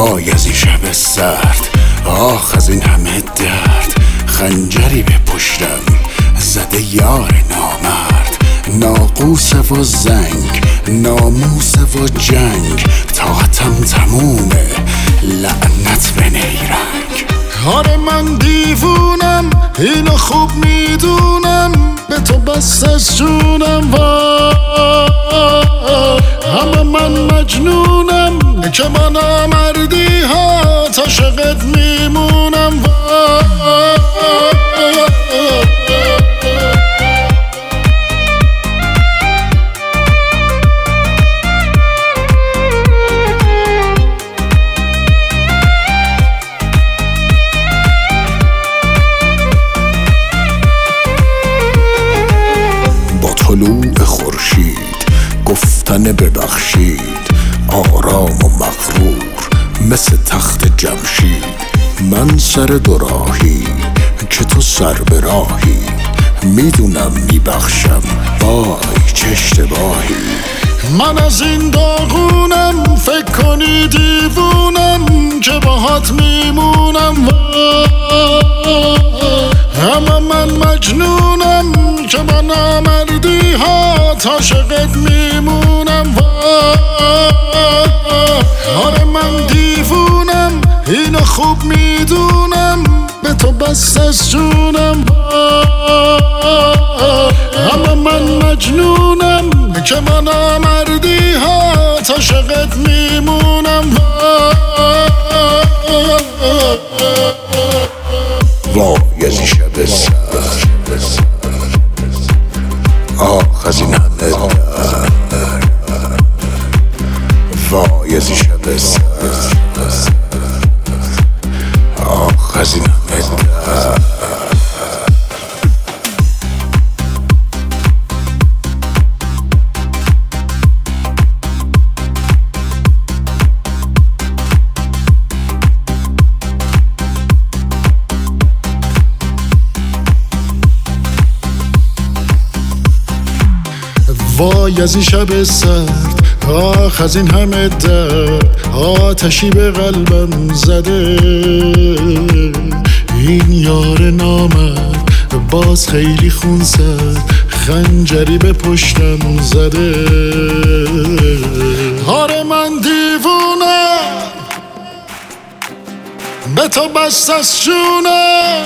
وای از این شب سرد. آخ از این همه درد. خنجری به پشتم زده یار نامرد. ناقوس و زنگ ناموس و جنگ. طاقتم تمومه لعنت به نیرنگ. آره من دیوونم اینو خوب می‌دونم. به تو بست از جونم همه من مجنونم. که من مردی ها تا شقت میمونم با طلوع خورشید گفتن ببخشید. آرام و مغرور مثل تخت جمشید. من سر دوراهی که تو سر به راهی. می‌دونم میبخشم. وای چه اشتباهی. من از این داغونم فکر کنی دیوونم که باهات میمونم. همه من مجنونم که من نامردی ها تا شقت میمونم. آره بست از همه من مجنونم که من مردی ها. تا شقت میمونم وای از این شب سرد آخ از این همه درد وای از شب آخ از این وای از این شب سرد آخ از این همه درد آتشی به قلبم زده. باز خیلی خون زد خنجری به پشتم زده. آره من دیوونم به تو بست از جونم